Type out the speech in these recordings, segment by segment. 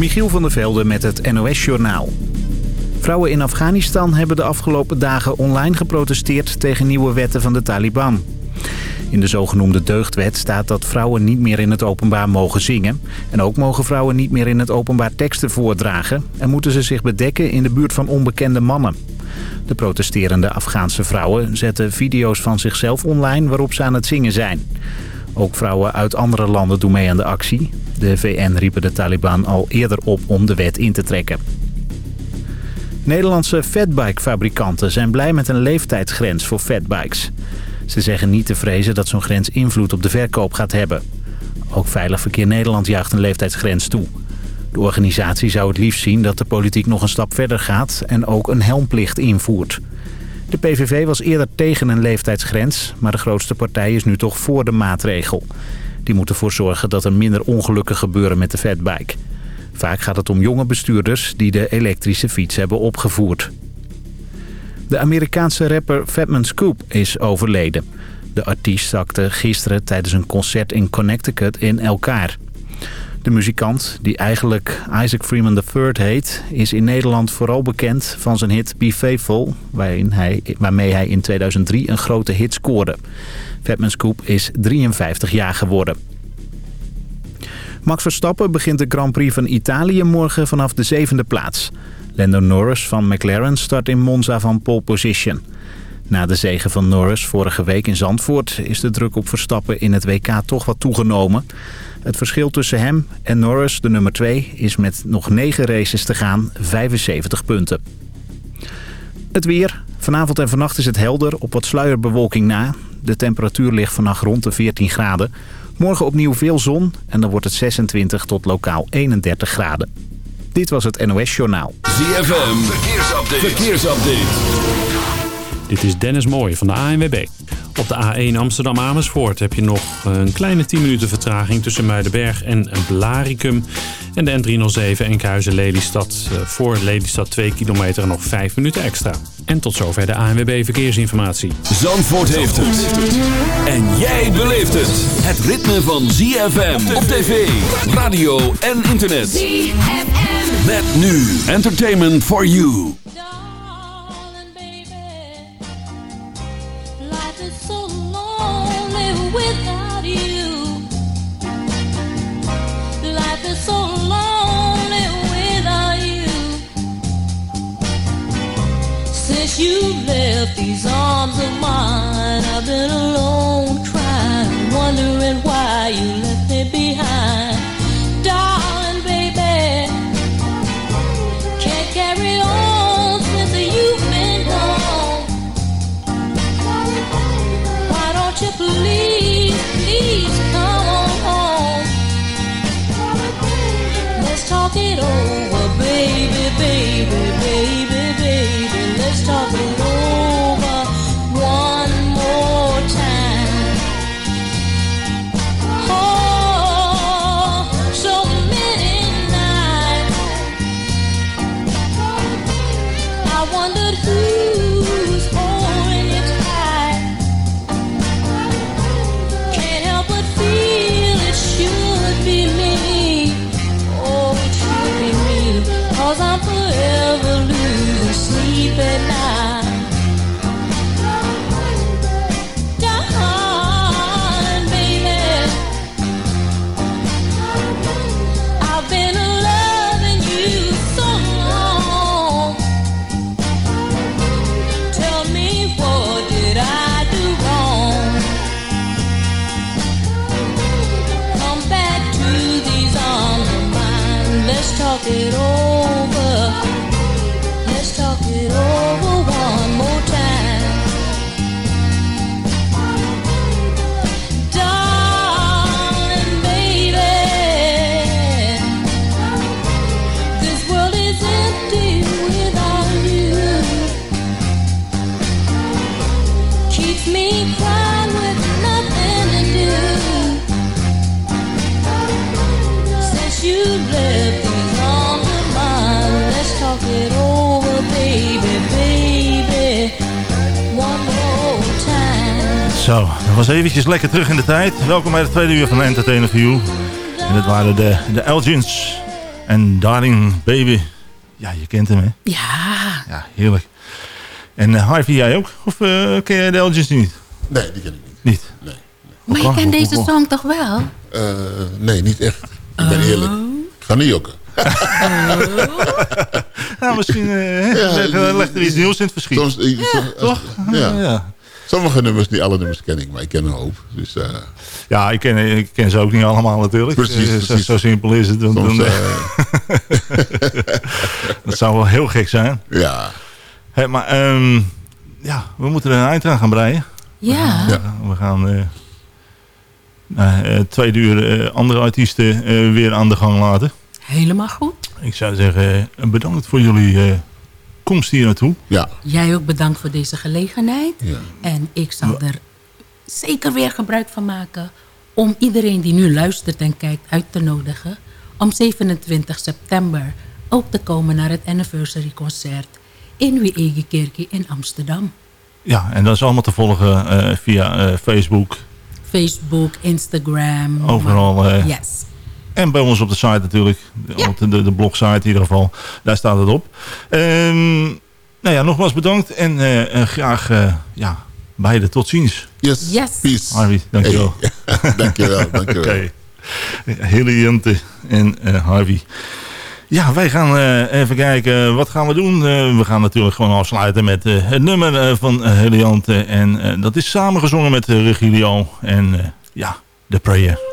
Michiel van der Velde met het NOS-journaal. Vrouwen in Afghanistan hebben de afgelopen dagen online geprotesteerd tegen nieuwe wetten van de Taliban. In de zogenoemde deugdwet staat dat vrouwen niet meer in het openbaar mogen zingen. En ook mogen vrouwen niet meer in het openbaar teksten voordragen. En moeten ze zich bedekken in de buurt van onbekende mannen. De protesterende Afghaanse vrouwen zetten video's van zichzelf online waarop ze aan het zingen zijn. Ook vrouwen uit andere landen doen mee aan de actie. De VN riepen de Taliban al eerder op om de wet in te trekken. Nederlandse fatbike-fabrikanten zijn blij met een leeftijdsgrens voor fatbikes. Ze zeggen niet te vrezen dat zo'n grens invloed op de verkoop gaat hebben. Ook Veilig Verkeer Nederland jaagt een leeftijdsgrens toe. De organisatie zou het liefst zien dat de politiek nog een stap verder gaat en ook een helmplicht invoert. De PVV was eerder tegen een leeftijdsgrens, maar de grootste partij is nu toch voor de maatregel. Die moet ervoor zorgen dat er minder ongelukken gebeuren met de fatbike. Vaak gaat het om jonge bestuurders die de elektrische fiets hebben opgevoerd. De Amerikaanse rapper Fatman Scoop is overleden. De artiest zakte gisteren tijdens een concert in Connecticut in elkaar. De muzikant, die eigenlijk Isaac Freeman III heet... is in Nederland vooral bekend van zijn hit Be Faithful... Hij, waarmee hij in 2003 een grote hit scoorde. Fatman Scoop is 53 jaar geworden. Max Verstappen begint de Grand Prix van Italië morgen vanaf de zevende plaats. Lando Norris van McLaren start in Monza van pole position. Na de zege van Norris vorige week in Zandvoort is de druk op Verstappen in het WK toch wat toegenomen. Het verschil tussen hem en Norris, de nummer 2, is met nog 9 races te gaan 75 punten. Het weer. Vanavond en vannacht is het helder op wat sluierbewolking na. De temperatuur ligt vannacht rond de 14 graden. Morgen opnieuw veel zon en dan wordt het 26 tot lokaal 31 graden. Dit was het NOS Journaal. ZFM, verkeersupdate. verkeersupdate. Dit is Dennis Mooij van de ANWB. Op de A1 Amsterdam-Amersfoort heb je nog een kleine 10 minuten vertraging tussen Muidenberg en Blaricum. En de N307 Enkhuizen-Lelystad eh, voor Lelystad 2 kilometer nog 5 minuten extra. En tot zover de ANWB Verkeersinformatie. Zandvoort heeft het. En jij beleeft het. Het ritme van ZFM op tv, radio en internet. ZFM. Met nu Entertainment for You. Without you. Life is so lonely without you. Since you left these arms of mine, I've been alone, crying, wondering why you left me behind. Was eventjes lekker terug in de tijd. Welkom bij het tweede uur van Entertainer View. En dat waren de, de Elgins En Darling Baby. Ja, je kent hem, hè? Ja, Ja, heerlijk. En uh, Harvey, jij ook? Of uh, ken jij de Elgins niet? Nee, die ken ik niet. Niet? Nee. maar je kent deze hoe- song toch wel? Eh, nee, niet echt. Ik ben eerlijk. Ik ga niet jokken. Nou, misschien uh, Ja, leg, er iets nieuws in het verschiet. Soms, eh, soms- Toch? Ja. ja. Sommige nummers, niet alle nummers ken ik, maar ik ken een hoop. Dus eh, Ja, ik ken, ik ken ze ook niet allemaal natuurlijk. Precies, Eh, zo, precies. zo simpel is het. Soms, dan, eh, dat zou wel heel gek zijn. ja. Hé, maar ehm, ja, we moeten er een eind aan gaan breien. Ja. Ja. We gaan eh nou, twee uur eh, andere artiesten eh, weer aan de gang laten. Helemaal goed. Ik zou zeggen, bedankt voor jullie eh, komst hier naartoe. Ja. Jij ook bedankt voor deze gelegenheid. Ja. En ik zal er zeker weer gebruik van maken... om iedereen die nu luistert en kijkt uit te nodigen... om 27 september ook te komen naar het anniversary concert... in Wiegekerkie in Amsterdam. Ja, en dat is allemaal te volgen eh, via eh, Facebook. Facebook, Instagram. Overal, eh, Yes. En bij ons op de site natuurlijk. De, Ja. op de, de, de blogsite in ieder geval. Daar staat het op. Ehm, nou ja, nogmaals bedankt. En eh, eh, graag eh, ja, beide tot ziens. Yes. Yes. Peace. Harvey, dankjewel. Hey. dankjewel, dankjewel. Oké. Hele Jente en eh, Harvey. Ja, wij gaan eh, even kijken. Wat gaan we doen? Eh, we gaan natuurlijk gewoon afsluiten met eh, het nummer eh, van Heliante. En eh, dat is samengezongen met uh, Regilio. En eh, ja, The Prayer.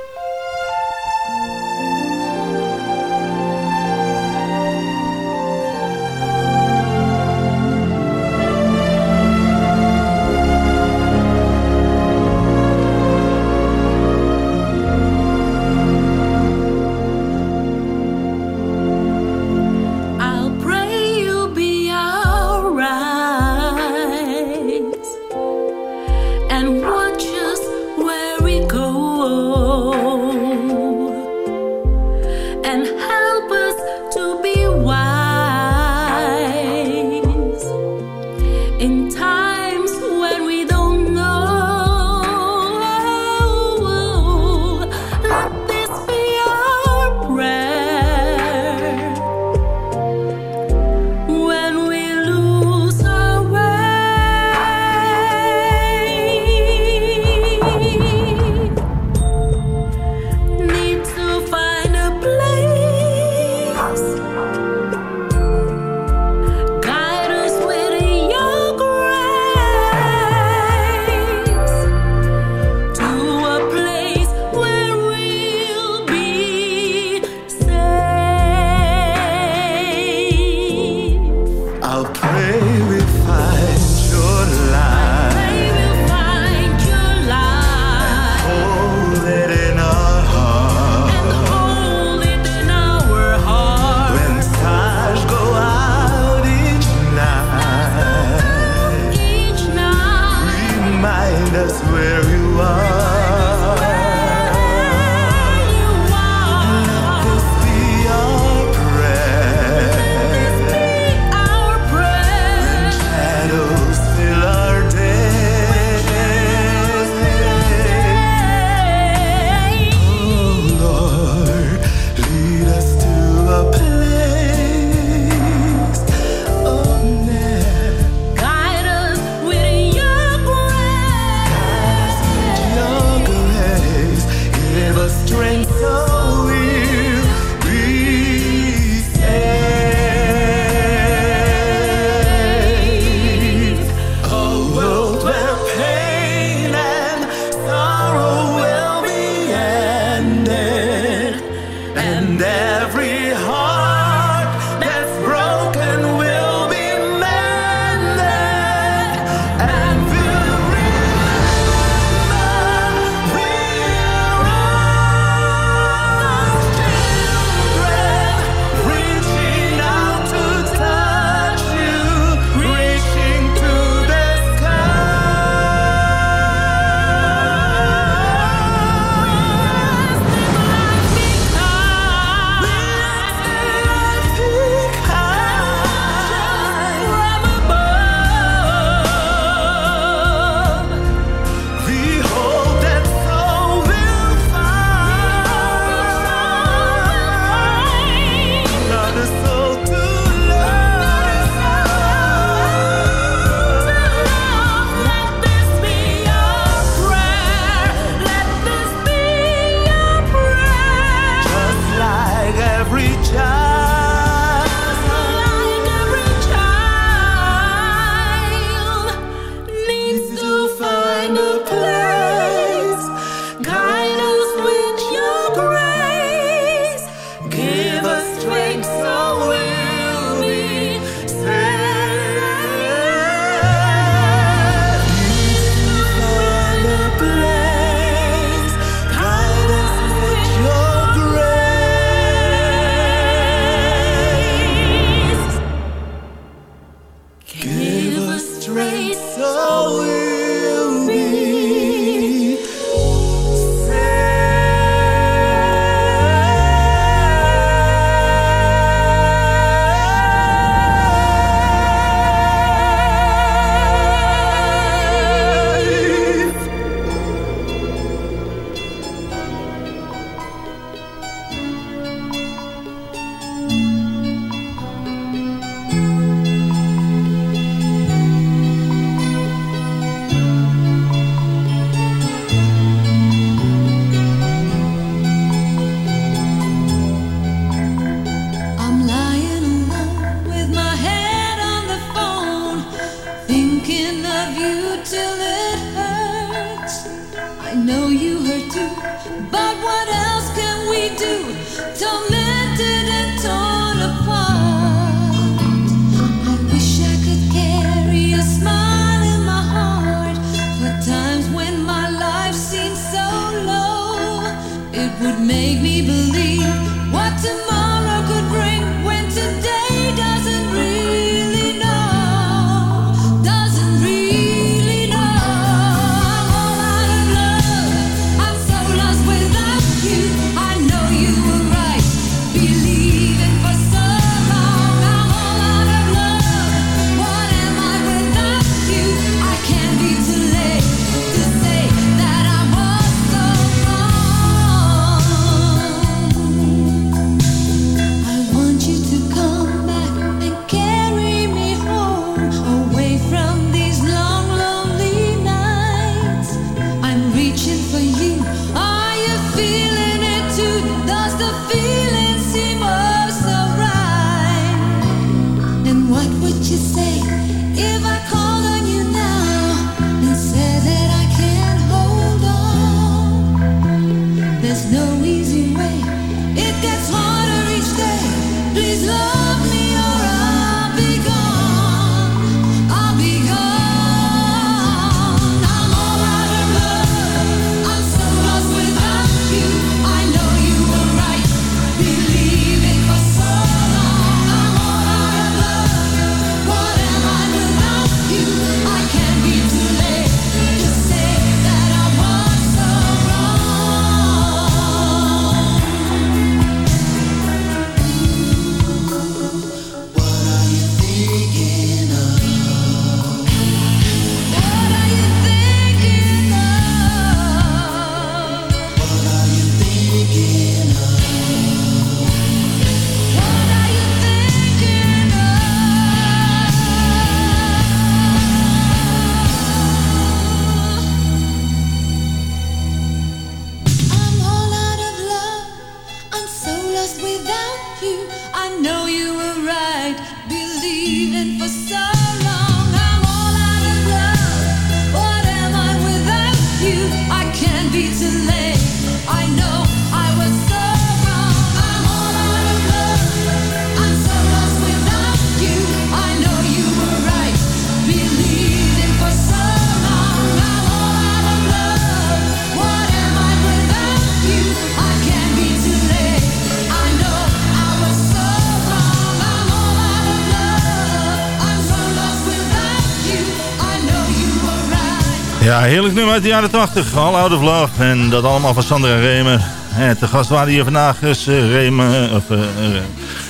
Heerlijk nummer uit de jaren 80. All Out of. En dat allemaal van Sander en Remer. Eh, te gast waren hier vandaag is eh, Remer. Of, eh,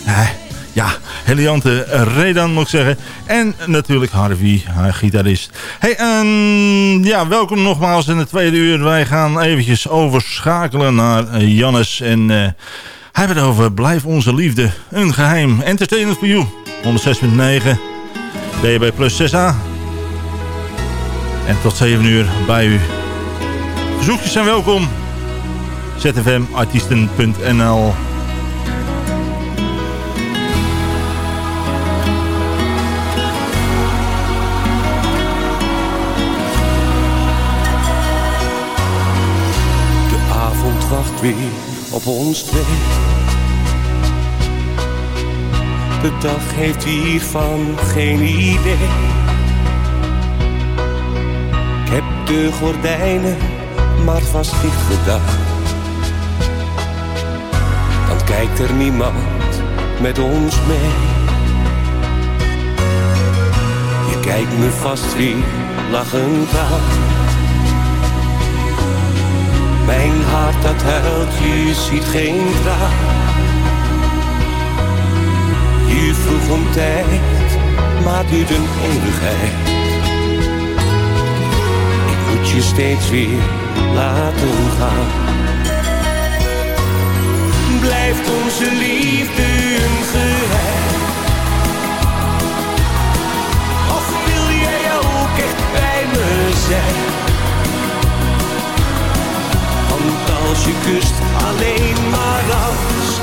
eh, ja, Heliante Redan moet ik zeggen. En natuurlijk Harvey, haar gitarist. Hey, en ja, welkom nogmaals in het tweede uur. Wij gaan eventjes overschakelen naar Jannes. En hij heeft het over Blijf onze liefde een geheim. Entertainment for you. 106.9. DB plus 6A. En tot 7 uur bij u. Verzoekjes zijn welkom. zfmartiesten.nl De avond wacht weer op ons twee. De dag heeft hiervan geen idee. De gordijnen maar vast dicht gedaan. Dan kijkt er niemand met ons mee. Je kijkt me vast weer lachend aan. Mijn hart dat huilt, je ziet geen traan. Je vroeg om tijd, maar duurt een eeuwigheid. Je steeds weer laten gaan. Blijft onze liefde een geheim? Of wil jij ook echt bij me zijn? Want als je kust alleen maar als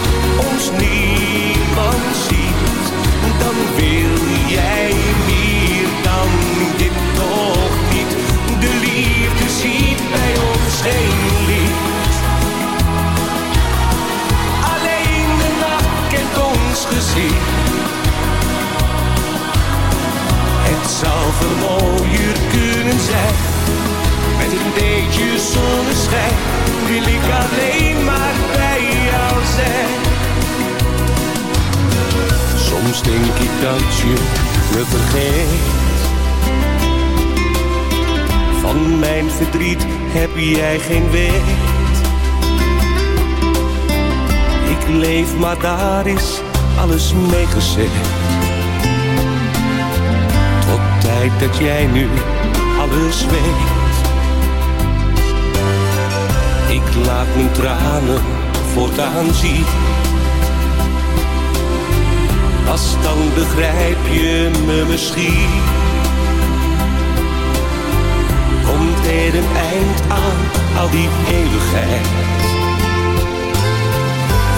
ons niemand ziet, dan wil jij meer dan dit. De liefde ziet bij ons geen licht. Alleen de nacht kent ons gezicht. Het zou veel mooier kunnen zijn. Met een beetje zonneschijn wil ik alleen maar bij jou zijn. Soms denk ik dat je me vergeet mijn verdriet heb jij geen weet. Ik leef, maar daar is alles meegezet. Tot tijd dat jij nu alles weet. Ik laat mijn tranen voortaan zien. Pas dan begrijp je me misschien. Een eind aan al die eeuwigheid?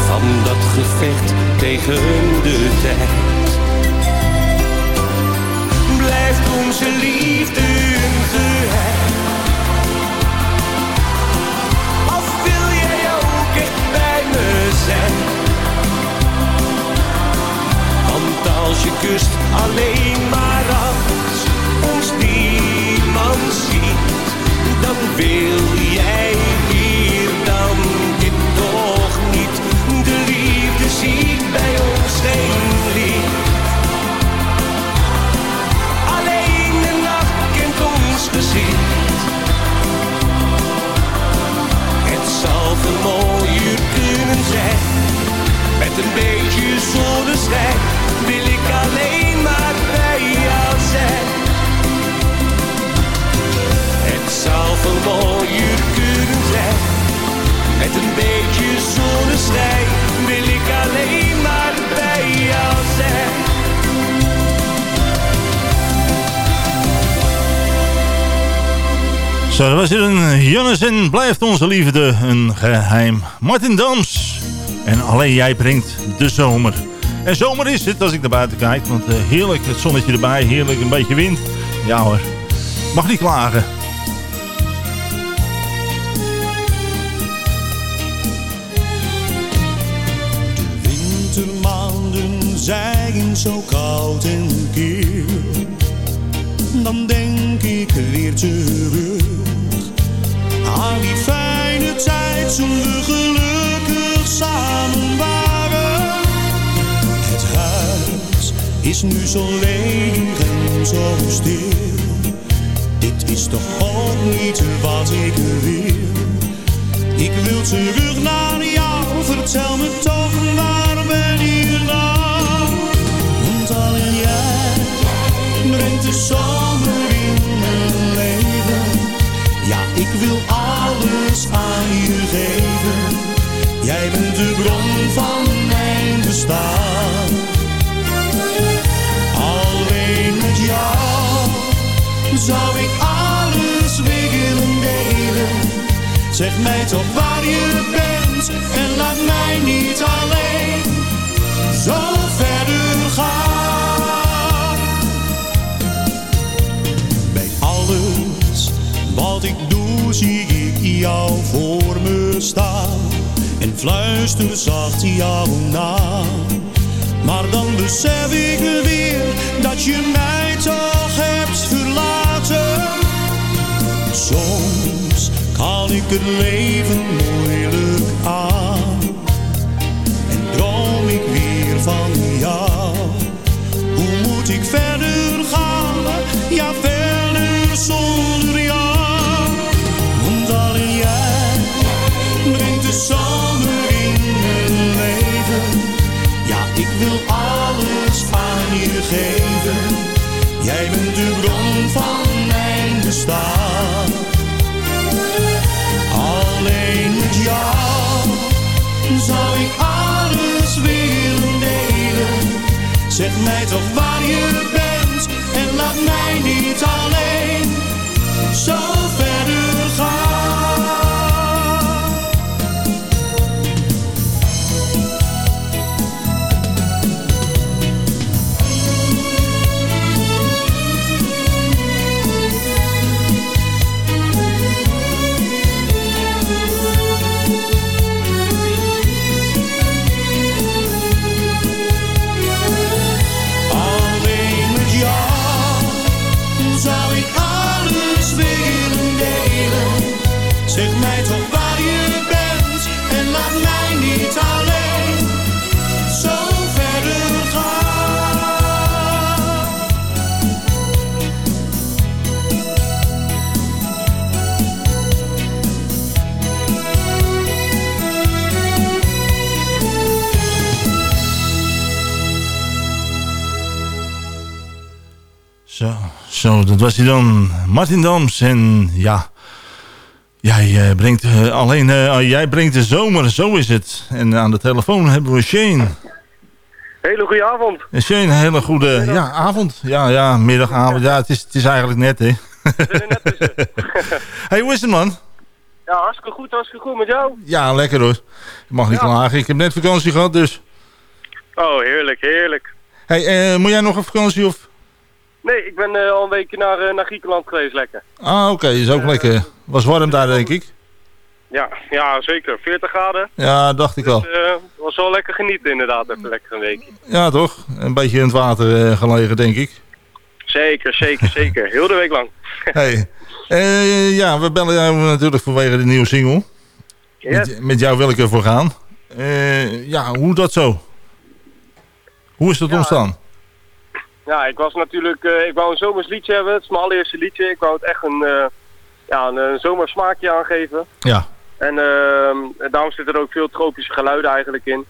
Van dat gevecht tegen de tijd. Blijft onze liefde een geheim? Of wil jij ook echt bij me zijn? Want als je kust alleen maar als ons niemand ziet, dan wil jij hier dan dit toch niet. De liefde ziet bij ons geen licht. Alleen de nacht kent ons gezicht. Het zal veel mooier kunnen zijn. Met een beetje zonneschijn wil ik alleen maar bij jou zijn. Het zou veel mooier kunnen zijn. Met een beetje zonneschijn wil ik alleen maar bij jou zijn. Zo, dat was hier een Jannes en blijft onze liefde een geheim. Martin Dams. En alleen jij brengt de zomer. En zomer is het als ik naar buiten kijk. Want eh, heerlijk, het zonnetje erbij. Heerlijk, een beetje wind. Ja hoor, mag niet klagen. Zijn zo koud en kil. Dan denk ik weer terug aan die fijne tijd toen we gelukkig samen waren. Het huis is nu zo leeg en zo stil. Dit is toch ook niet wat ik wil. Ik wil terug naar jou, vertel me toch waar de zomer in mijn leven. Ja, ik wil alles aan je geven. Jij bent de bron van mijn bestaan. Alleen met jou zou ik alles willen delen. Zeg mij toch waar je bent en laat mij niet alleen zo verder gaan. Ik doe zie ik jou voor me staan en fluister zacht jouw naam. Maar dan besef ik weer dat je mij toch hebt verlaten. Soms kan ik het leven moeilijk geven. Jij bent de bron van mijn bestaan. Alleen met jou zou ik alles willen delen. Zeg mij toch waar je bent en laat mij niet alleen zo Zo, dat was hij dan. Martin Dams. En ja, jij, eh, brengt, eh, alleen, eh, jij brengt de zomer, zo is het. En aan de telefoon hebben we Shane. Hele goede avond. En Shane, een hele goede ja, avond. Ja, ja, middag, avond. Ja, het is, het is eigenlijk net, hè. hey, hoe is het, man? Ja, hartstikke goed, hartstikke goed met jou. Ja, lekker hoor. Je mag niet Ja. klagen. Ik heb net vakantie gehad, dus... Oh, heerlijk, heerlijk. Hey, moet jij nog op vakantie of... Nee, ik ben eh, al een week naar, eh, naar Griekenland geweest, lekker. Ah, oké, is ook lekker. Was warm daar, denk ik. Ja, ja, zeker. 40 graden. Ja, dacht ik al. Dus eh, was wel lekker genieten inderdaad, even lekker een weekje. Ja, toch? Een beetje in het water eh, gelegen, denk ik. Zeker, zeker, zeker. Heel de week lang. Hey. eh, ja, we bellen jou natuurlijk vanwege de nieuwe single. Met, met jou wil ik ervoor gaan. Eh, ja, hoe dat zo? Hoe is dat ontstaan? Ja, ik was natuurlijk, eh, ik wou een zomers liedje hebben. Het is mijn allereerste liedje. Ik wou het echt een, eh ja, een, een zomersmaakje aangeven. Ja. En ehm, daarom zitten er ook veel tropische geluiden eigenlijk in.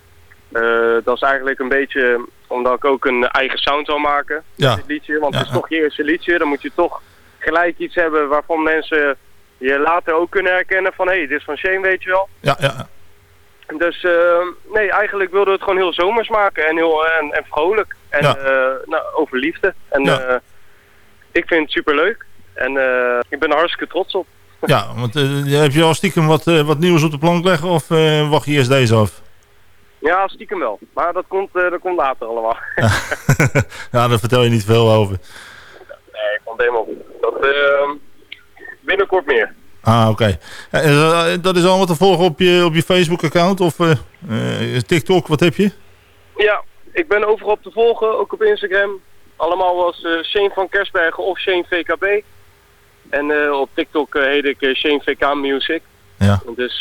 Eh, dat is eigenlijk een beetje omdat ik ook een eigen sound wil maken. Ja. Dit liedje, want Ja, het is toch je eerste liedje. Dan moet je toch gelijk iets hebben waarvan mensen je later ook kunnen herkennen van... hé, hey, dit is van Shane, weet je wel. Ja, ja. Dus eh, nee, eigenlijk wilden we het gewoon heel zomers maken en, heel, en, en vrolijk. En Ja. eh, nou, over liefde. En Ja. eh, ik vind het superleuk. En eh, ik ben er hartstikke trots op. Ja, want heb je al stiekem wat, wat nieuws op de plank leggen of wacht je eerst deze af? Ja, stiekem wel. Maar dat komt, dat komt later allemaal. ja, daar vertel je niet veel over. Nee, ik vond het helemaal goed. Dat, binnenkort meer. Ah, oké. Eh, eh, dat is allemaal te volgen op je, op je Facebook-account of eh, TikTok, wat heb je? Ja, ik ben overal op te volgen, ook op Instagram. Allemaal als Shane van Kersbergen of Shane VKB. En op TikTok heet ik Shane VK Music. Ja. Dus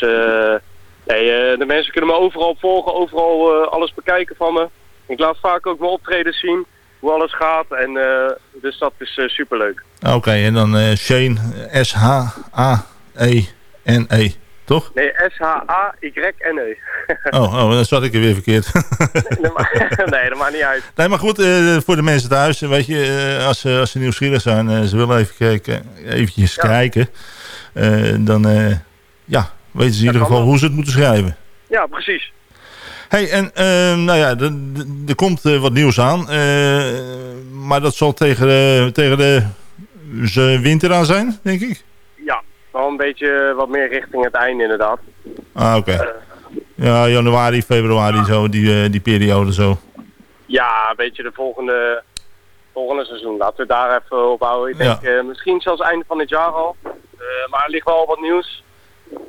nee, de mensen kunnen me overal volgen, overal alles bekijken van me. Ik laat vaak ook mijn optredens zien, hoe alles gaat. En, dus dat is eh, superleuk. Ah, Oké, en dan Shane, S-H-A-E-N-E, toch? Nee, S-H-A-Y-N-E. Oh, oh, dan zat ik er weer verkeerd. nee, dat maakt- nee, dat maakt niet uit. nee, maar goed, eh, voor de mensen thuis, weet je, eh, als, ze- als ze nieuwsgierig zijn, eh, ze willen even kijken, eventjes kijken, dan ja, weten ze in ieder geval hoe ze het moeten schrijven. Ja, precies. hey, en eh, nou ja, er- komt wat nieuws aan, maar dat zal tegen de, tegen de winter aan zijn, denk ik? Wel een beetje wat meer richting het einde inderdaad. Ah, oké. Ja, januari, februari, zo, die, eh, die periode zo. Ja, een beetje de volgende, volgende seizoen. Laten we daar even op houden. Ik denk eh, misschien zelfs einde van het jaar al. Eh, maar er ligt wel wat nieuws.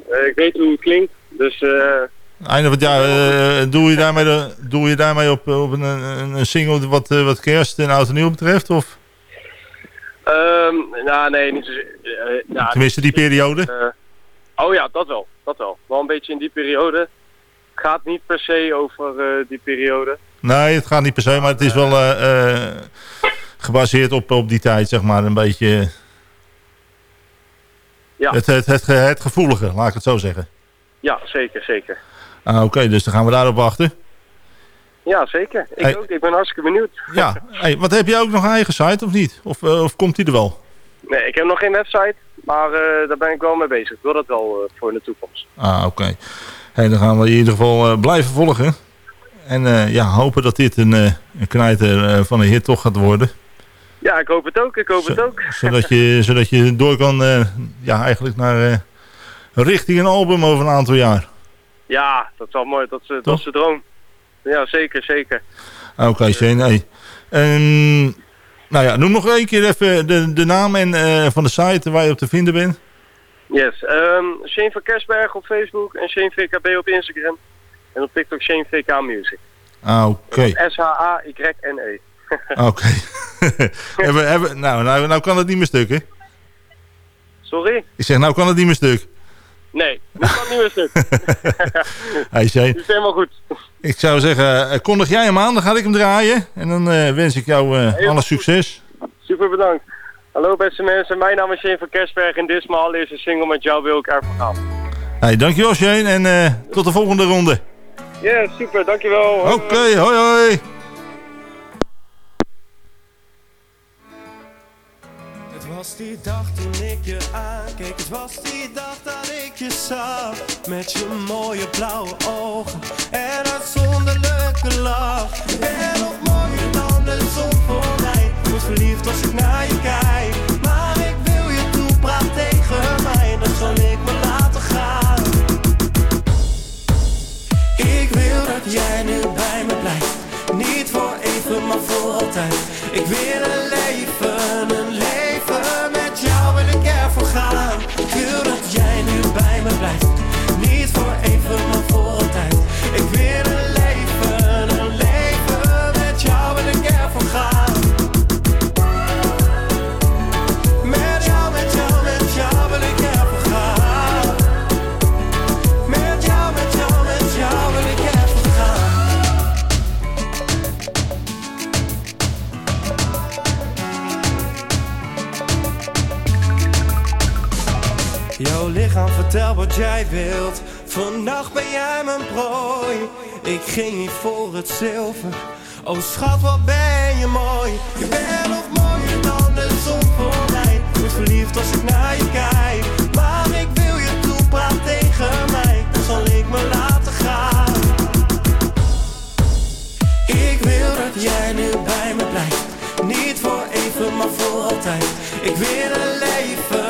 Eh, ik weet hoe het klinkt. Dus eh, Einde van het jaar, eh, doe, je daarmee doe je daarmee op, op een, een, single wat, eh, wat kerst en oud en nieuw betreft? Of ehm, nou, nee, niet eh, tenminste die periode? eh, oh ja, dat wel. Dat wel. Wel een beetje in die periode. Het gaat niet per se over eh, die periode. Nee, het gaat niet per se, maar het is wel gebaseerd op, op die tijd, zeg maar. Een beetje Ja, het, het, het gevoelige, laat ik het zo zeggen. ja zeker, zeker. Ah, Oké, dus dan gaan we daarop wachten. Ja, zeker. Ik Hey. ook. Ik ben hartstikke benieuwd. Ja, hey, wat heb je ook nog een eigen site of niet? Of, eh, of komt die er wel? Nee, ik heb nog geen website. Maar eh, daar ben ik wel mee bezig. Ik wil dat wel eh, voor in de toekomst. Ah, oké. Hey, dan gaan we in ieder geval blijven volgen. En ja, hopen dat dit een, een knijter van een hit toch gaat worden. Ja, ik hoop het ook. Ik hoop het ook. Zodat je, zodat je door kan, ja, eigenlijk naar richting een album over een aantal jaar. Ja, dat is wel mooi. Dat is, dat is de droom. Ja, zeker, zeker. Oké, Shane. Hey. En, nou ja, noem nog één keer even de, de naam en, eh, van de site waar je op te vinden bent. Yes. ehm Shane van Kersberg op Facebook en Shane VKB op Instagram. En op TikTok Shane VK Music. Ah, oké. S-H-A-Y-N-E. Oké. hebben, hebben, nou, nou, nou kan het niet meer stuk, hè? Sorry? Ik zeg, nou kan het niet meer stuk. Nee, nu kan het niet meer stuk. Hey, Shane. Het is helemaal goed. Ik zou zeggen, eh, kondig jij hem aan, dan ga ik hem draaien. En dan eh, wens ik jou eh, alle succes. Super bedankt. Hallo beste mensen, mijn naam is Shane van Kersberg en dit is mijn allereerste single met jou wil ik ervoor gaan. Hey, dankjewel Shane en eh, tot de volgende ronde. Ja, super, dankjewel. Oké, hoi hoi. die dag toen ik je aankeek. Het was die dag dat ik je. Met je mooie blauwe ogen en uitzonderlijke lach. Bent nog mooier dan de zon voor mij. Ik word verliefd als ik naar je kijk. Maar ik wil je toepraat tegen mij. Dan zal ik me laten gaan. Ik wil dat jij nu bij me blijft. Niet voor even, maar voor altijd. Ik wil een wilt. Vannacht ben jij mijn prooi. Ik ging niet voor het zilver. Oh schat, wat ben je mooi. Je bent nog mooier dan de zon voor mij. Word verliefd als ik naar je kijk. Maar ik wil je toepraat tegen mij. Dan zal ik me laten gaan. Ik wil dat jij nu bij me blijft. Niet voor even, maar voor altijd. Ik wil een leven,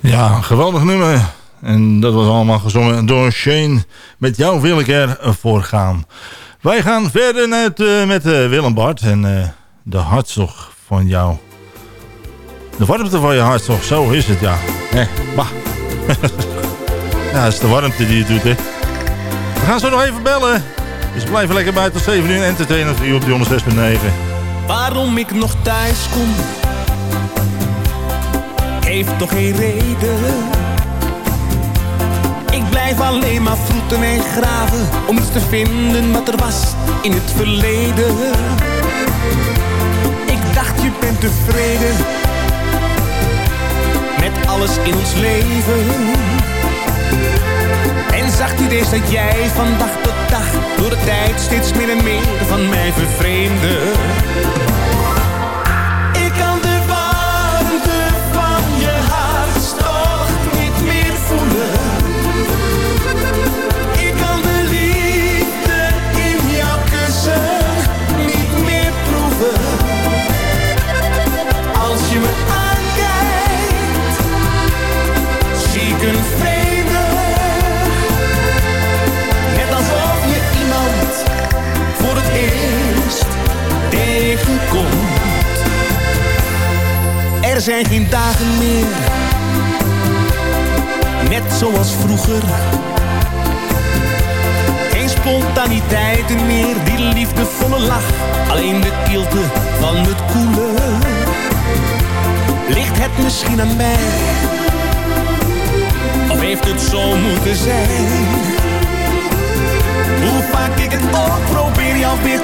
Ja, geweldig nummer. En dat was allemaal gezongen door Shane. Met jou wil ik ervoor gaan. Wij gaan verder met, eh, met eh, Willem Bart. En eh, de hartstocht van jou. De warmte van je hartstocht, zo is het ja. Eh, bah. ja, het is de warmte die het doet hè. We gaan zo nog even bellen. Dus blijf lekker bij tot 7 uur. Entertainment voor u op die 106.9. Waarom ik nog thuis kom Heeft toch geen reden. Ik blijf alleen maar vroeten en graven Om iets te vinden wat er was in het verleden. Ik dacht je bent tevreden Met alles in ons leven. En zag niet eens dat jij van dag tot dag Door de tijd steeds meer en meer van mij vervreemde Er zijn geen dagen meer, net zoals vroeger. Geen spontaniteiten meer, die liefdevolle lach. Alleen de kilte van het koele. Ligt het misschien aan mij? Of heeft het zo moeten zijn? Hoe vaak ik het ook probeer jou weer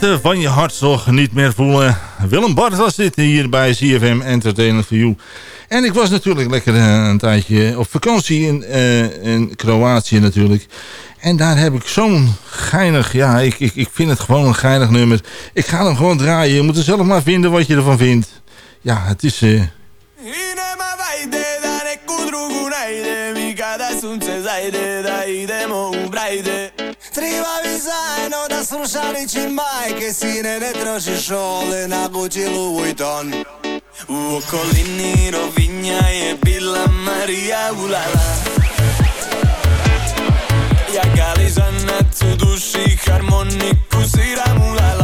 van je hartstocht niet meer voelen. Willem Bart was dit hier bij CFM Entertainment for You. En ik was natuurlijk lekker eh, een tijdje op vakantie in, eh, in Kroatië natuurlijk. En daar heb ik zo'n geinig, ja, ik, ik, ik vind het gewoon een geinig nummer. Ik ga hem gewoon draaien. Je moet er zelf maar vinden wat je ervan vindt. Ja, het is... eh, zajedno da slušalići majke Sine ne troši šole na Gucci Louis U okolini Rovinja je bila Marija Ulala. Ja galizanac u duši harmoniku sviram ulala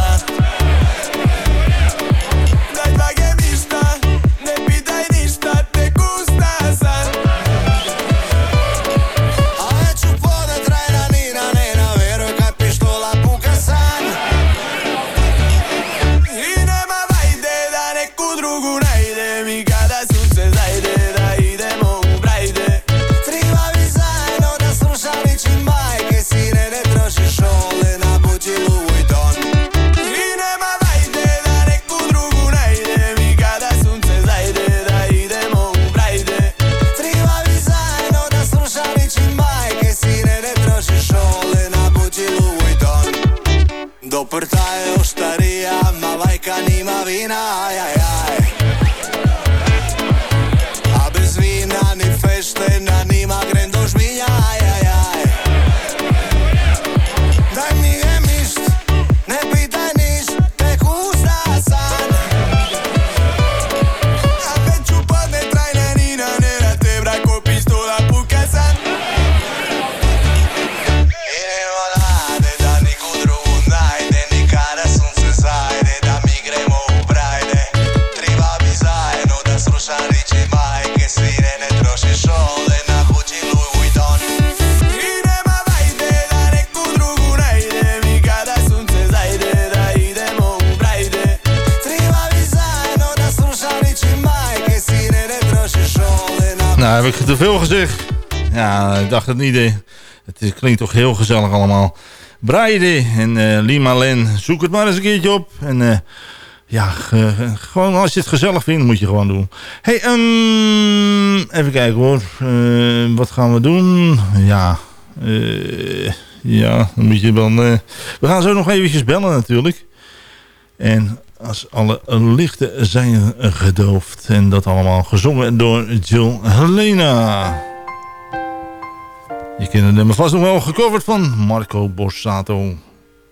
het niet. Het klinkt toch heel gezellig allemaal. Braide en eh, Lima Len, zoek het maar eens een keertje op. En eh, ja, ge- ge- gewoon als je het gezellig vindt, moet je gewoon doen. hey, ehm, even kijken hoor. Eh, wat gaan we doen? Ja, ja, dan moet je dan... we gaan zo nog eventjes bellen natuurlijk. En als alle lichten zijn gedoofd. En dat allemaal gezongen door Jill Helena. Je kent het nummer vast nog wel van Marco Borsato.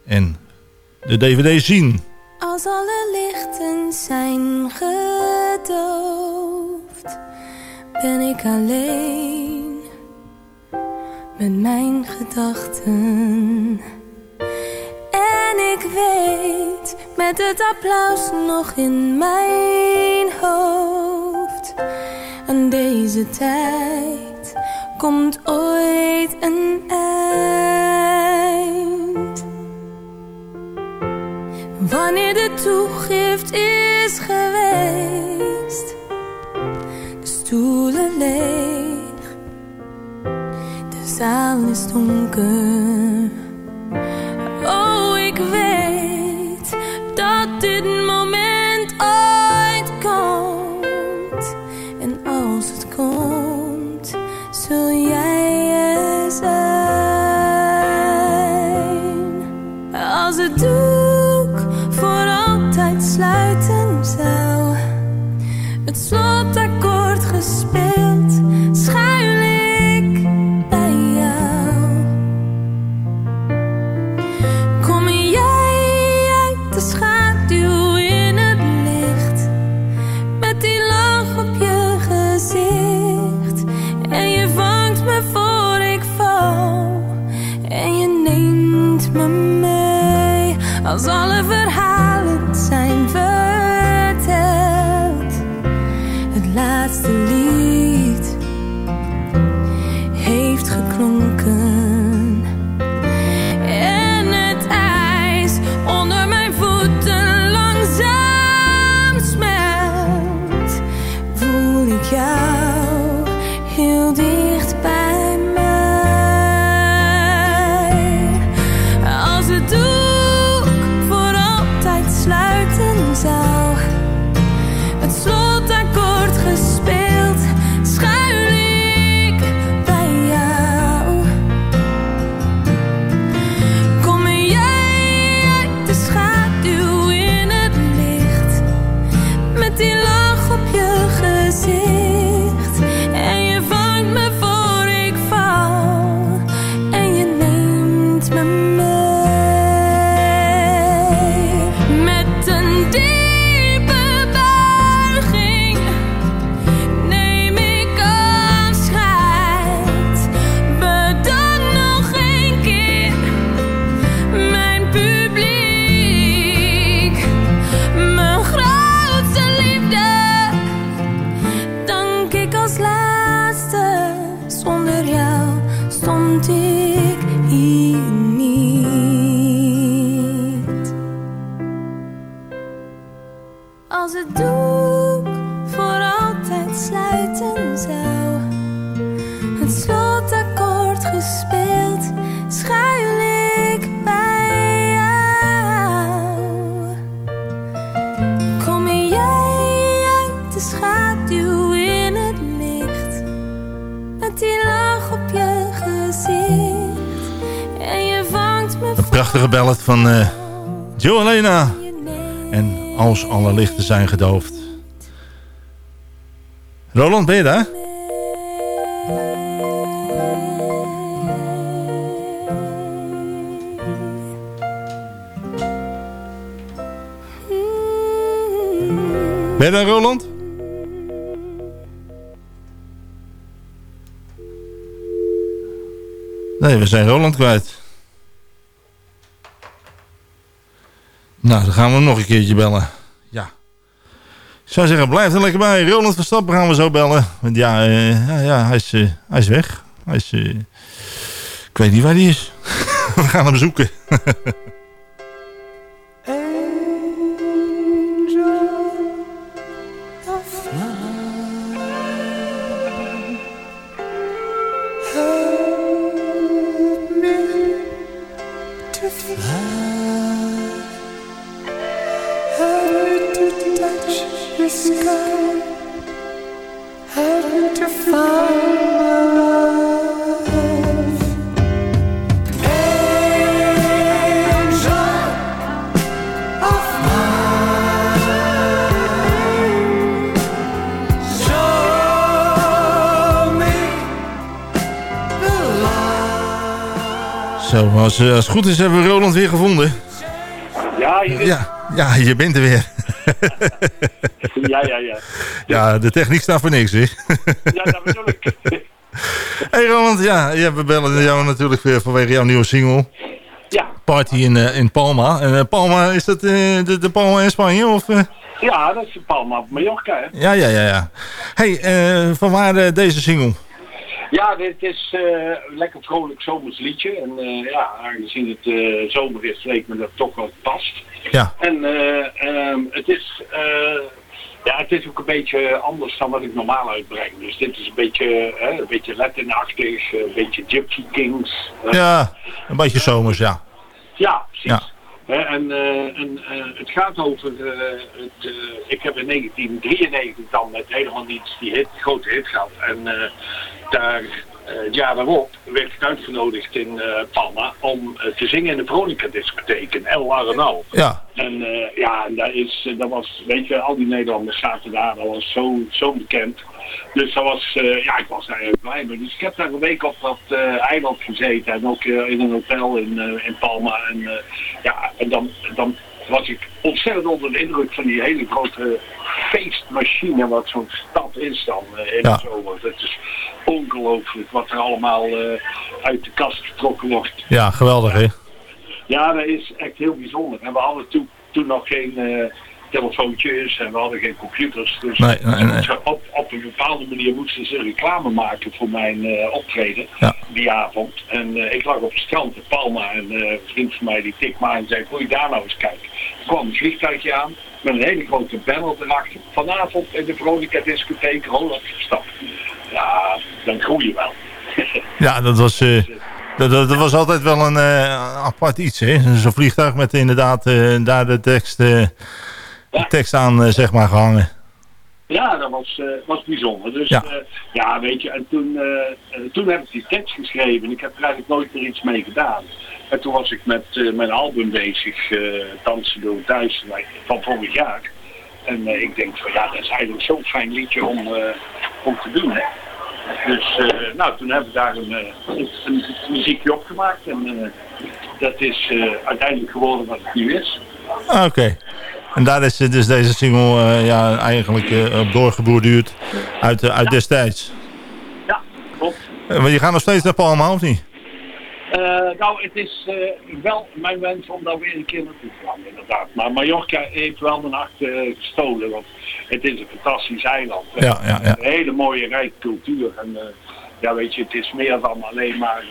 En de DVD zien. Als alle lichten zijn gedoofd, ben ik alleen met mijn gedachten. En ik weet met het applaus nog in mijn hoofd. Aan deze tijd komt ooit een eind. Wanneer de toegift is geweest, de stoelen leeg, de zaal is donker. Oh, ik weet dat dit moment ooit komt. En als het komt, zul jij er ballad van eh Joe Helena. En als alle lichten zijn gedoofd. Roland, ben je daar? Ben je daar, Roland? Nee, we zijn Roland kwijt. Nou, dan gaan we hem nog een keertje bellen. Ja. Ik zou zeggen, blijf er lekker bij. Roland Verstappen gaan we zo bellen. Want ja, eh, ja, hij, is, eh, hij is weg. Hij is... eh, ik weet niet waar hij is. we gaan hem zoeken. als, eh, als het goed is hebben we Roland weer gevonden. Ja, je Ja, ja je bent er weer. ja, ja, ja. Ja, de techniek staat voor niks, hè? Ja, dat bedoel ik. Hey Roland, ja, ja, we bellen jou natuurlijk weer vanwege jouw nieuwe single. Ja. Party in, eh, in Palma. En eh, Palma, is dat de, de Palma in Spanje? Of? Ja, dat is Palma op Mallorca, hè. Ja, ja, ja, ja. Hey, van waar eh, deze single? Ja, dit is eh, een lekker vrolijk zomers liedje. En eh, ja, aangezien het eh, zomer is, leek me dat toch wel past. Ja. En eh, ehm, het is... eh, ja, het is ook een beetje anders dan wat ik normaal uitbreng. Dus dit is een beetje, hè, een beetje Latin-achtig, een beetje Gypsy Kings. Ja, een beetje zomers, ja. Ja, precies. Ja. En eh, en eh, het gaat over, eh, het, ik heb in 1993 dan met helemaal niets die hit, grote hit gehad. En daar, het jaar daarop, werd ik uitgenodigd in eh, Palma om eh, te zingen in de Veronica discotheek in El Arenal. Ja. En eh, ja, en daar is, eh, dat was, weet je, al die Nederlanders zaten daar, dat was zo, zo bekend. Dus dat was, eh, ja, ik was daar heel blij mee. Dus ik heb daar een week op dat eh, eiland gezeten en ook eh, in een hotel in, eh, in Palma. En eh, ja, en dan, dan was ik ontzettend onder de indruk van die hele grote feestmachine wat zo'n stad is dan eh, in Ja. de zomer. Het is ongelooflijk wat er allemaal eh, uit de kast getrokken wordt. Ja, geweldig, hè? Ja, dat is echt heel bijzonder. En we hadden toen, toen nog geen eh, telefoontjes en we hadden geen computers. Dus Nee, nee, nee. ze op, op een bepaalde manier moesten ze reclame maken voor mijn eh, optreden Ja. die avond. En eh, ik lag op het strand in Palma en eh, een vriend van mij die tikte me aan en zei, moet je daar nou eens kijken. Er kwam een vliegtuigje aan met een hele grote banner erachter. Vanavond in de Veronica discotheek Roland Verstappen. Ja, dan groei je wel. Ja, dat was, eh, dat, dat, dat was altijd wel een eh, apart iets, hè? Zo'n vliegtuig met inderdaad eh, daar de tekst, eh, de tekst aan, eh, zeg maar, gehangen. Ja, dat was, eh, was bijzonder. Dus Ja. ja, ja weet je, en toen, eh, eh, toen heb ik die tekst geschreven. Ik heb er eigenlijk nooit meer iets mee gedaan. En toen was ik met eh, mijn album bezig, eh Dansen door Duitsland, van vorig jaar. En eh, ik denk van ja, dat is eigenlijk zo'n fijn liedje om, eh, om te doen, hè. Dus eh, nou, toen heb ik daar een, eh, een, een muziekje opgemaakt. En eh, dat is eh, uiteindelijk geworden wat het nu is. Ah, Oké. En daar is dus deze single eh, ja, eigenlijk eh, op doorgeborduurd uit, eh, uit destijds. Ja, klopt. Maar je gaat nog steeds naar Palma, of niet? Nou, het is wel mijn wens om daar weer een keer naartoe te gaan, inderdaad. Maar Mallorca heeft wel mijn eh, gestolen, want het is een fantastisch eiland. Ja, ja, ja. Een hele mooie, rijke cultuur. En ja, weet je, het is meer dan alleen maar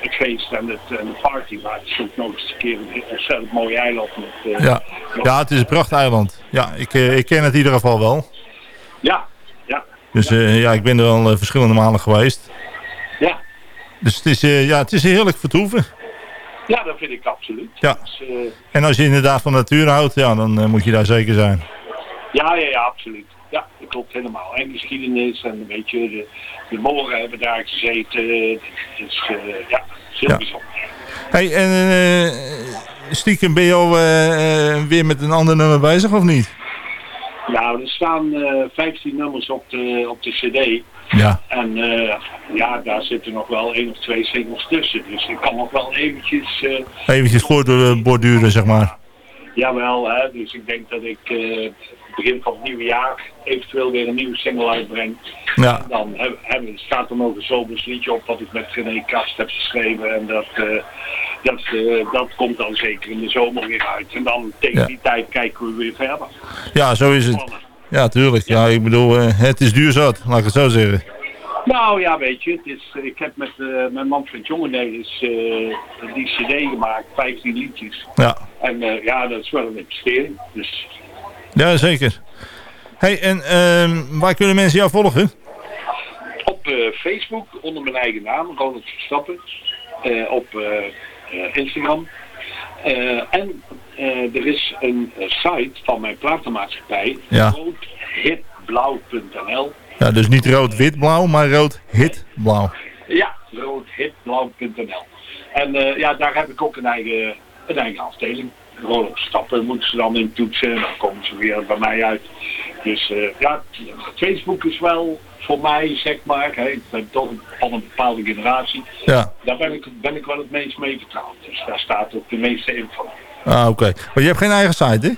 het feest en, het, en de party. Maar het is ook nog eens een keer een ontzettend mooi eiland. Met, eh, Ja. ja, het is een prachteiland. Ja, ik, eh, ik ken het in ieder geval wel. ja, ja, Dus eh, ja, ik ben er al eh, verschillende malen geweest. ja. Dus het is, eh, ja, het is heerlijk vertoeven. Ja, dat vind ik absoluut. Ja. Dus, eh, En als je inderdaad van natuur houdt, ja, dan eh, moet je daar zeker zijn. Ja, ja, ja, absoluut. Klopt helemaal. En geschiedenis en weet je, de, de moren hebben daar gezeten. Dus ja, het is heel Ja. bijzonder. Hey, en eh, stiekem ben je al eh, weer met een ander nummer bezig of niet? Ja, er staan eh 15 nummers op de, op de cd. Ja. En ja, daar zitten nog wel één of twee singles tussen. Dus ik kan nog wel eventjes... eh, Eventjes de borduren, zeg maar. Jawel, hè, dus ik denk dat ik begin van het nieuwe jaar eventueel weer een nieuwe single uitbreng. Ja. En dan heb, heb, staat er nog een zomers liedje op wat ik met René Kast heb geschreven. En dat, eh, dat, eh, dat komt dan zeker in de zomer weer uit. En dan tegen Ja. die tijd kijken we weer verder. Ja, zo is het. Ja, tuurlijk. Ja, ik bedoel, eh, het is duur zat, laat ik het zo zeggen. Nou ja, weet je, het is, ik heb met mijn Manfred Jongenelis eh die cd gemaakt, 15 liedjes. Ja, En ja, dat is wel een investering. Dus ja zeker. Hey, en ehm, waar kunnen mensen jou volgen? op eh, Facebook onder mijn eigen naam, Ronald Verstappen. Eh, op eh, Instagram. En er is een site van mijn platenmaatschappij, Ja. roodhitblauw.nl. Ja, dus niet rood-wit-blauw, maar rood-hit-blauw. Ja, roodhitblauw.nl. En ja, daar heb ik ook een eigen, een eigen afdeling. Stappen moeten ze dan in toetsen en dan komen ze weer bij mij uit. Dus eh, ja, Facebook is wel voor mij, zeg maar, hè, ik ben toch van een bepaalde generatie. Ja. Daar ben ik, ben ik wel het meest mee vertrouwd. Dus daar staat ook de meeste info. Ah, oké. Maar je hebt geen eigen site, hè?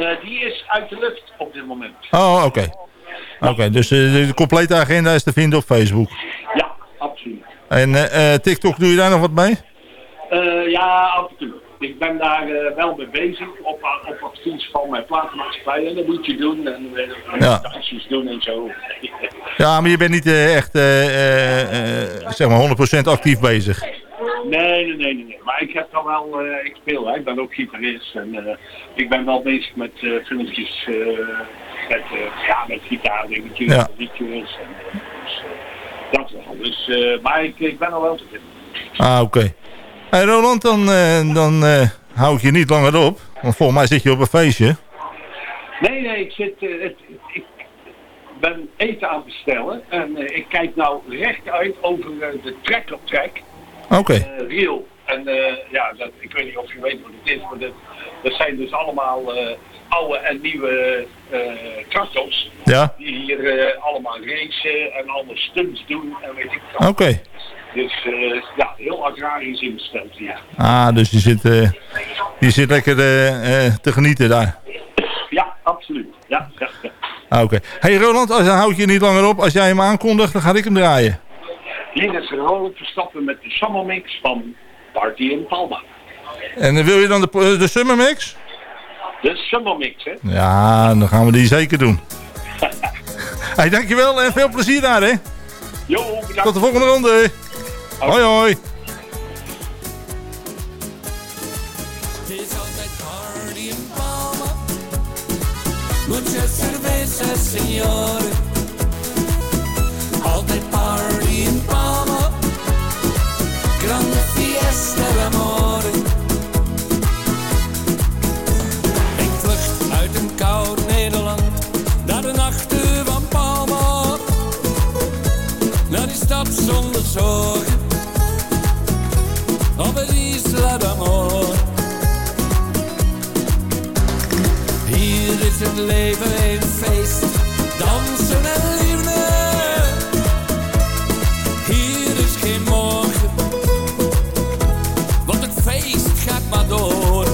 Eh, die is uit de lucht op dit moment. Oh, oké. Oké, dus eh, de complete agenda is te vinden op Facebook. Ja, absoluut. En TikTok, doe je daar nog wat mee? Ja, af en toe. Ik ben daar eh, wel mee bezig op, op advies van mijn platenmaatschappij. En dat moet je doen en uh, Ja. dansjes doen en zo. Ja, maar je bent niet eh, echt, eh, eh, eh, zeg maar, 100% actief bezig. Nee, nee, nee, nee. Maar ik heb dan wel, eh, ik speel, hè. ik ben ook gitarist. En eh, ik ben wel bezig met eh, filmpjes, eh, met, eh, ja, met gitaar, dingetjes, Ja. liedjes. En, eh, dus, eh, dat wel. Dus, eh, maar ik, ik ben al wel te vinden. Ah, oké. Hey Roland, dan, eh, dan eh, hou ik je niet langer op. Want volgens mij zit je op een feestje. Nee, nee, ik zit, eh, het, ik ben eten aan het bestellen. En ik kijk nou rechtuit over de trek op trek. Oké. eh, Riel. En ja, dat, ik weet niet of je weet wat het is, maar dat, dat zijn dus allemaal oude en nieuwe tractors. Ja. Die hier allemaal racen en allemaal stunts doen en weet ik Oké. wat. Dus eh, ja, heel agrarisch ingesteld hier. Ah, dus je zit, eh, je zit lekker eh, eh, te genieten daar. Ja, absoluut. Ja, ja, ja. Ah, oké. Hey Roland, als, dan hou ik je niet langer op. Als jij hem aankondigt, dan ga ik hem draaien. Hier is Roland Verstappen met de Summer Mix van Party in Palma. En eh, wil je dan de, eh, de Summer Mix? De Summer Mix, hè? Ja, dan gaan we die zeker doen. hey, dankjewel en veel plezier daar, hè. Jo, bedankt. Tot de volgende ronde. Hoi, hoi. Palma. Muchas cervezas, señor. Altijd party in Palma. Grande fiesta de amore. Ik vlucht uit een koud Nederland. Naar de nachten van Palma. Naar die stad zonder zorgen. Het Isla d'Amor. Hier is het leven een feest, dansen en liefde. Hier is geen morgen, want het feest gaat maar door.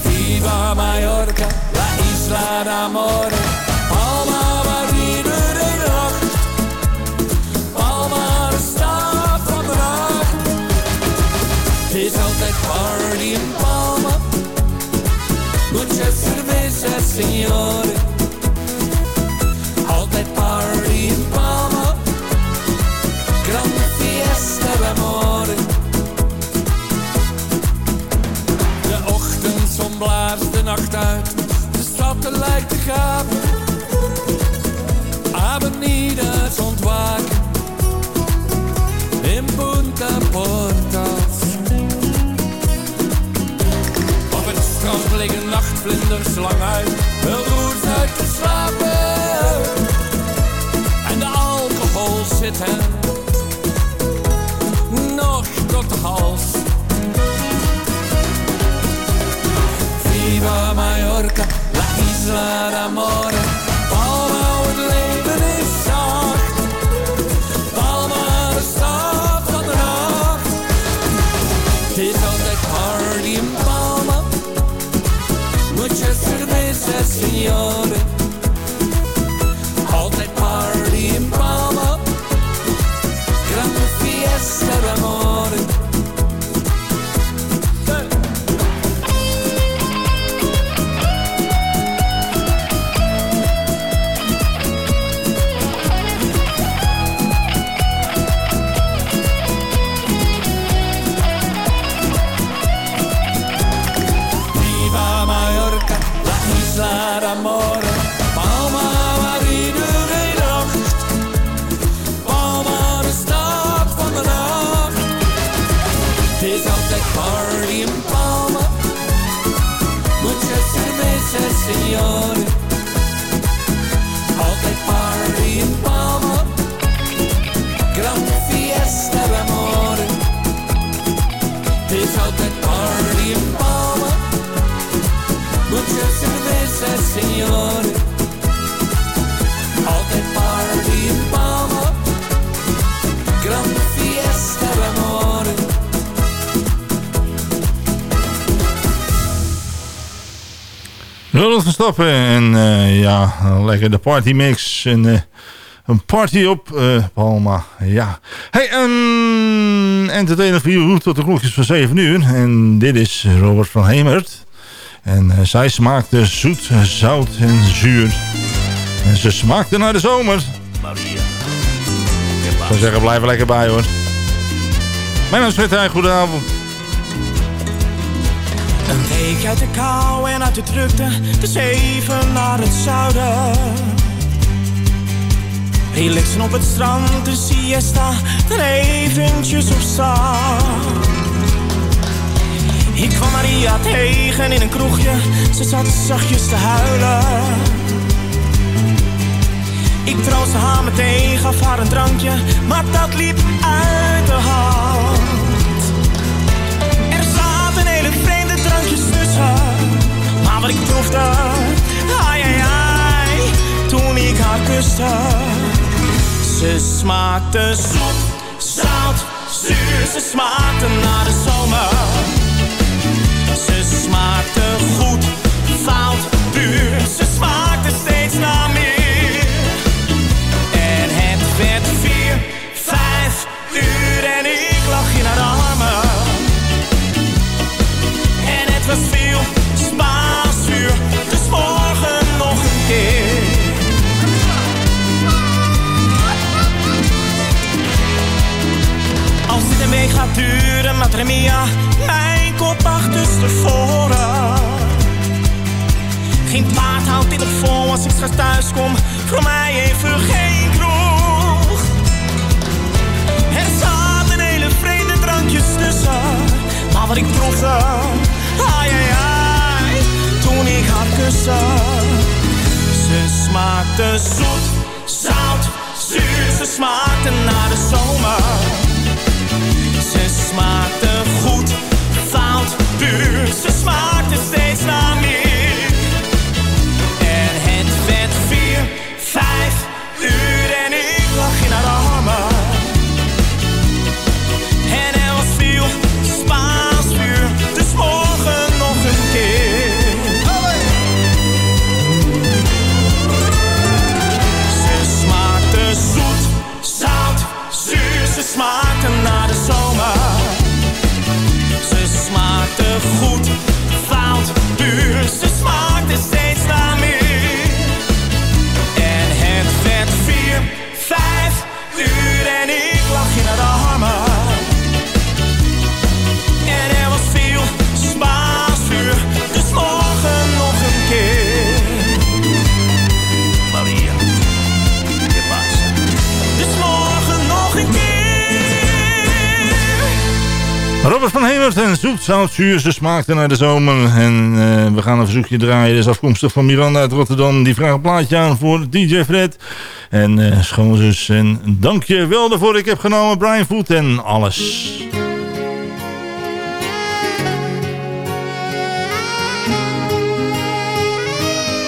Viva Mallorca, la isla d'amore. Signore. Altijd party in Palma, grande fiesta d'amore. De ochtendzon blaast de nacht uit, de stad lijkt te gapen. Nachtvlinders lang uit, te slapen. En de alcohol zit hen nog tot de hals. Viva Mallorca, la isla d'amore. Signore. Is altijd party in Palma. Muchas cervezas, signore. Ronald Verstappen en eh, ja, lekker de partymix en eh, een party op eh, Palma, ja. Hey, een entertainer voor u tot de klokjes van 7 uur en dit is Robert van Hemert. En zij smaakte zoet, zout en zuur. En ze smaakte naar de zomer. Ik zou zeggen, blijf er lekker bij hoor. Mijn naam is Fred goedenavond. Week uit de kou en uit de drukte, dus even naar het zuiden. Relaxen op het strand, de siesta, dan eventjes op stap. Ik kwam Maria tegen in een kroegje, ze zat zachtjes te huilen. Ik troostte haar meteen, gaf haar een drankje, maar dat liep uit de hand. Wat ik proefde, ai ai ai, toen ik haar kuste. Ze smaakte zoet, zout, zuur, ze smaakte naar de zomer. Ze smaakte goed, Leonard en zoet, zout, zuur, ze smaakten naar de zomer. En eh, we gaan een verzoekje draaien. Dat is afkomstig van Miranda uit Rotterdam. Die vraagt een plaatje aan voor DJ Fred. En eh schoonzus. En dank je wel daarvoor. Ik heb genomen Brian Foot en alles.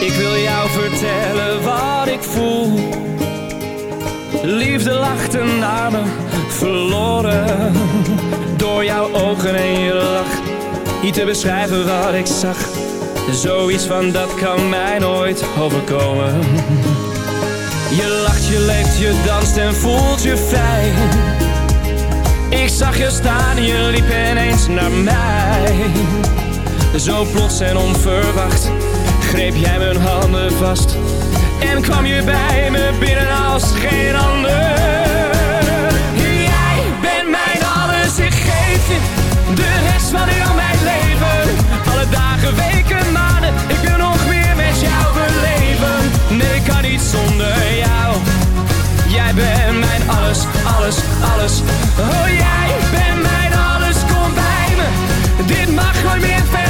Ik wil jou vertellen wat ik voel. Liefde lacht een armen verloren. Door jouw ogen en je lach. Niet te beschrijven wat ik zag. Zoiets van dat kan mij nooit overkomen. Je lacht, je leeft, je danst en voelt je vrij. Ik zag je staan je liep ineens naar mij. Zo plots en onverwacht greep jij mijn handen vast En kwam je bij me binnen als geen ander Weken, maanden, ik wil nog meer met jou beleven. Nee, ik kan niet zonder jou. Jij bent mijn alles, alles, alles. Oh, jij bent mijn alles, kom bij me. Dit mag nooit meer verdwijnen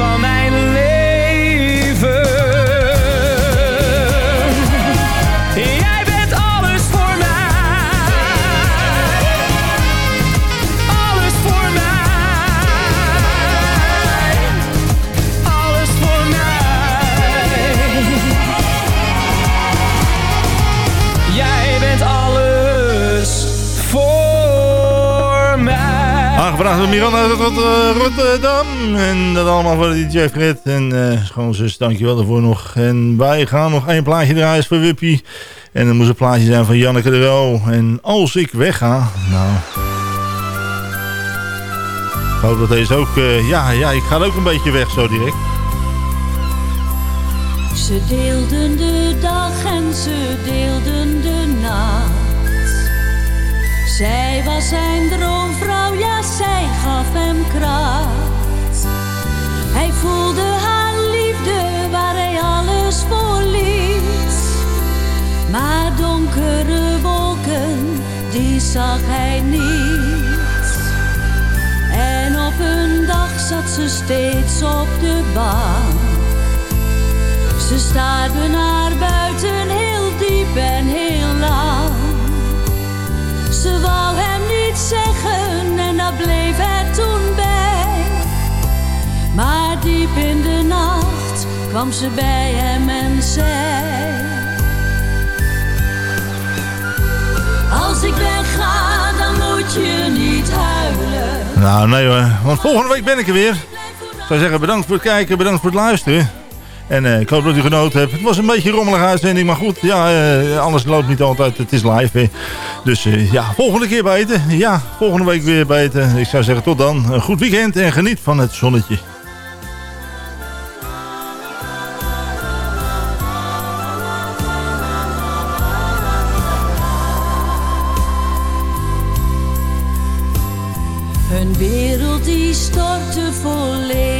van mijn door Miranda eh, Rotterdam. En dat allemaal voor DJ Fred. En eh schoonzus, dankjewel daarvoor nog. En wij gaan nog één plaatje draaien voor Wippie. En dat moest een plaatje zijn van Janneke de Roo. En als ik wegga, nou... Ik hoop dat deze ook... eh, ja, ja, ik ga ook een beetje weg zo direct. Ze deelden de dag en ze deelden de nacht. Zij was zijn droomvrouw, ja, zij gaf hem kracht. Hij voelde haar liefde waar hij alles voor liet. Maar donkere wolken, die zag hij niet. En op een dag zat ze steeds op de bank. Ze staarde naar buiten heel diep en heel. Ze wou hem niet zeggen en daar bleef het toen bij. Maar diep in de nacht kwam ze bij hem en zei: Als ik wegga, dan moet je niet huilen. Nou, nee hoor. Want volgende week ben ik er weer. Ik zou zeggen, bedankt voor het kijken, bedankt voor het luisteren. En eh, ik hoop dat u genoten hebt. Het was een beetje rommelige uitzending, maar goed. Ja, eh, alles loopt niet altijd. Het is live. Dus eh, ja, volgende keer bijten. Ja, volgende week weer bijten. Ik zou zeggen tot dan. Een goed weekend en geniet van het zonnetje. Een wereld die stortte volledig.